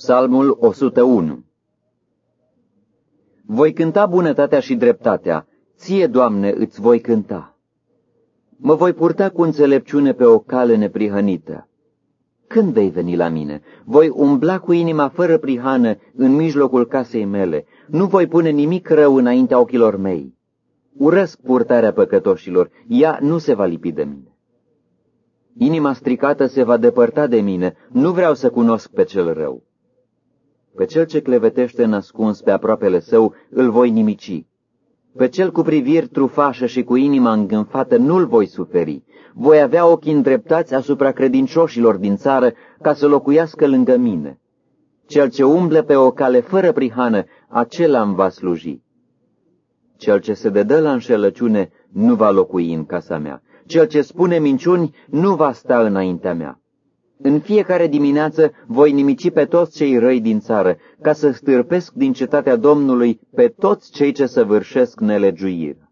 Psalmul 101 Voi cânta bunătatea și dreptatea, ție, Doamne, îți voi cânta. Mă voi purta cu înțelepciune pe o cale neprihănită. Când vei veni la mine? Voi umbla cu inima fără prihană în mijlocul casei mele. Nu voi pune nimic rău înaintea ochilor mei. Urăsc purtarea păcătoșilor, ea nu se va lipi de mine. Inima stricată se va depărta de mine, nu vreau să cunosc pe cel rău. Pe cel ce clevetește nascuns pe aproapele său, îl voi nimici. Pe cel cu priviri trufașă și cu inima îngânfată nu-l voi suferi. Voi avea ochii îndreptați asupra credincioșilor din țară ca să locuiască lângă mine. Cel ce umble pe o cale fără prihană, acela îmi va sluji. Cel ce se dedă la înșelăciune nu va locui în casa mea. Cel ce spune minciuni nu va sta înaintea mea. În fiecare dimineață voi nimici pe toți cei răi din țară, ca să stârpesc din cetatea Domnului pe toți cei ce săvârșesc nelegiuire.